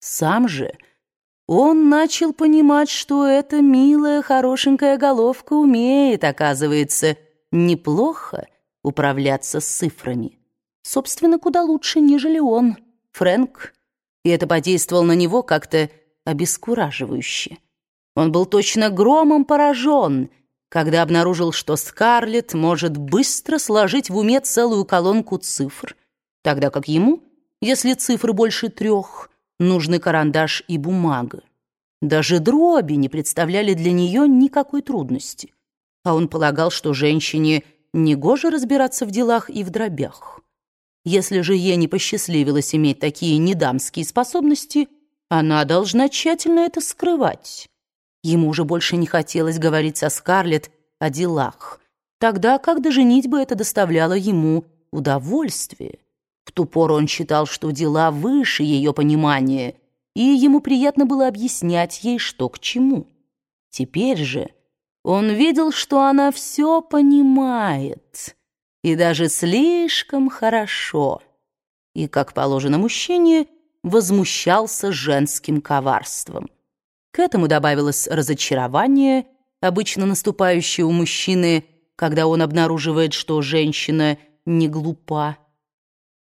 Сам же он начал понимать, что эта милая, хорошенькая головка умеет, оказывается, неплохо управляться с цифрами. Собственно, куда лучше, нежели он, Фрэнк. И это подействовало на него как-то обескураживающе. Он был точно громом поражен, когда обнаружил, что Скарлетт может быстро сложить в уме целую колонку цифр, тогда как ему, если цифры больше трех, нужны карандаш и бумага. Даже дроби не представляли для нее никакой трудности, а он полагал, что женщине негоже разбираться в делах и в дробях. Если же ей не посчастливилось иметь такие недамские способности, она должна тщательно это скрывать. Ему уже больше не хотелось говорить со Скарлетт о делах, тогда как до женитьбы это доставляло ему удовольствие. В ту пору он считал, что дела выше ее понимания, и ему приятно было объяснять ей, что к чему. Теперь же он видел, что она все понимает, и даже слишком хорошо, и, как положено мужчине, возмущался женским коварством. К этому добавилось разочарование, обычно наступающее у мужчины, когда он обнаруживает, что женщина не глупа.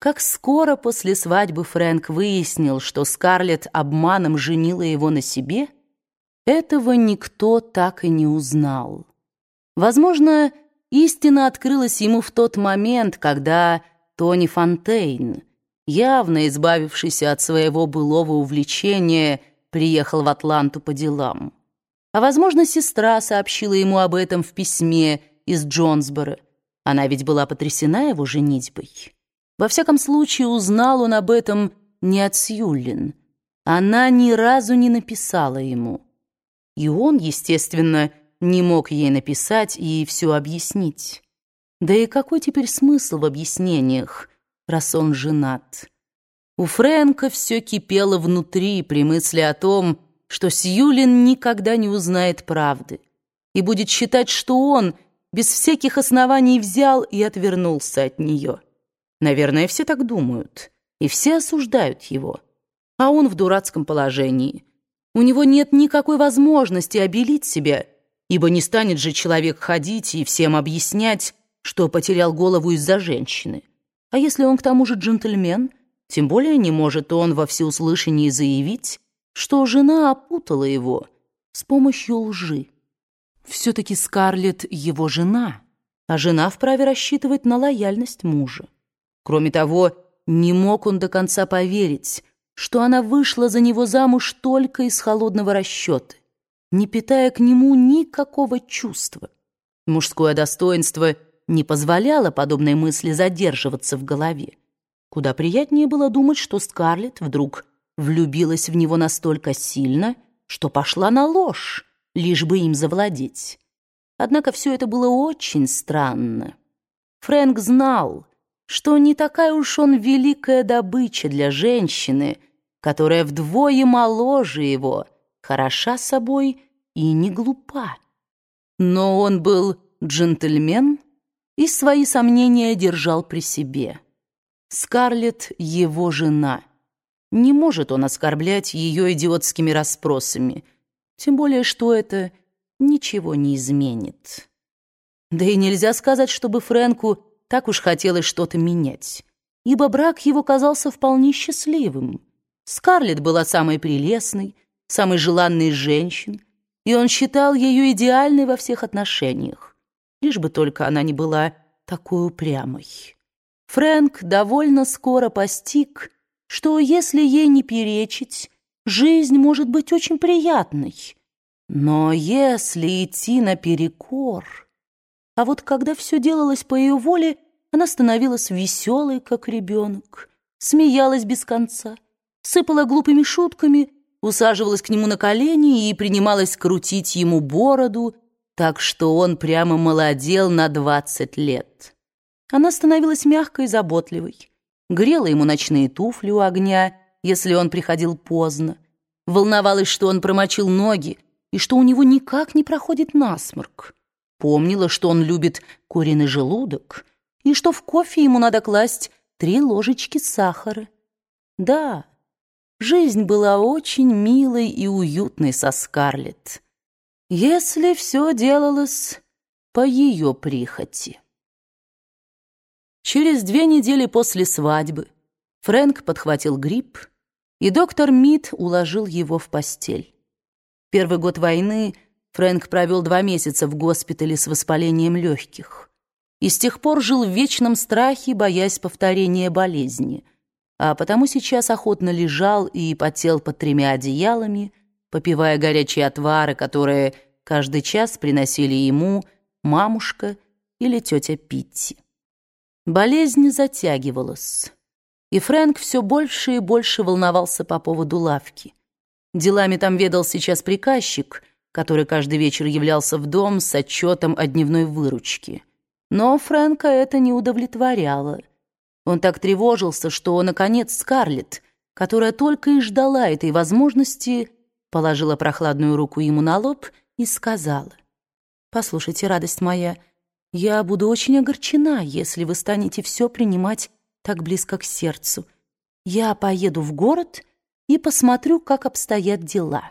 Как скоро после свадьбы Фрэнк выяснил, что Скарлетт обманом женила его на себе, этого никто так и не узнал. Возможно, истина открылась ему в тот момент, когда Тони Фонтейн, явно избавившийся от своего былого увлечения, приехал в Атланту по делам. А, возможно, сестра сообщила ему об этом в письме из Джонсборо. Она ведь была потрясена его женитьбой. Во всяком случае, узнал он об этом не от Сьюлин. Она ни разу не написала ему. И он, естественно, не мог ей написать и все объяснить. Да и какой теперь смысл в объяснениях, раз он женат? У Фрэнка все кипело внутри при мысли о том, что Сьюлин никогда не узнает правды и будет считать, что он без всяких оснований взял и отвернулся от нее. Наверное, все так думают, и все осуждают его. А он в дурацком положении. У него нет никакой возможности обелить себя, ибо не станет же человек ходить и всем объяснять, что потерял голову из-за женщины. А если он к тому же джентльмен, тем более не может он во всеуслышании заявить, что жена опутала его с помощью лжи. Все-таки Скарлетт его жена, а жена вправе рассчитывать на лояльность мужа. Кроме того, не мог он до конца поверить, что она вышла за него замуж только из холодного расчета, не питая к нему никакого чувства. Мужское достоинство не позволяло подобной мысли задерживаться в голове. Куда приятнее было думать, что Скарлетт вдруг влюбилась в него настолько сильно, что пошла на ложь, лишь бы им завладеть. Однако все это было очень странно. Фрэнк знал, что не такая уж он великая добыча для женщины, которая вдвое моложе его, хороша собой и не глупа. Но он был джентльмен и свои сомнения держал при себе. Скарлетт — его жена. Не может он оскорблять ее идиотскими расспросами, тем более что это ничего не изменит. Да и нельзя сказать, чтобы Фрэнку так уж хотелось что-то менять, ибо брак его казался вполне счастливым. Скарлетт была самой прелестной, самой желанной из женщин, и он считал ее идеальной во всех отношениях, лишь бы только она не была такой упрямой. Фрэнк довольно скоро постиг, что если ей не перечить, жизнь может быть очень приятной. Но если идти наперекор... А вот когда все делалось по ее воле, она становилась веселой, как ребенок, смеялась без конца, сыпала глупыми шутками, усаживалась к нему на колени и принималась крутить ему бороду, так что он прямо молодел на двадцать лет. Она становилась мягкой и заботливой, грела ему ночные туфли у огня, если он приходил поздно, волновалась, что он промочил ноги и что у него никак не проходит насморк. Помнила, что он любит куриный желудок и что в кофе ему надо класть три ложечки сахара. Да, жизнь была очень милой и уютной со Скарлетт, если все делалось по ее прихоти. Через две недели после свадьбы Фрэнк подхватил грипп, и доктор Мид уложил его в постель. Первый год войны Фрэнк провел два месяца в госпитале с воспалением легких и с тех пор жил в вечном страхе, боясь повторения болезни, а потому сейчас охотно лежал и потел под тремя одеялами, попивая горячие отвары, которые каждый час приносили ему мамушка или тетя Питти. Болезнь затягивалась, и Фрэнк все больше и больше волновался по поводу лавки. Делами там ведал сейчас приказчик, который каждый вечер являлся в дом с отчетом о дневной выручке. Но Фрэнка это не удовлетворяло. Он так тревожился, что, наконец, Скарлетт, которая только и ждала этой возможности, положила прохладную руку ему на лоб и сказала, «Послушайте, радость моя, — я буду очень огорчена, если вы станете все принимать так близко к сердцу. Я поеду в город и посмотрю, как обстоят дела».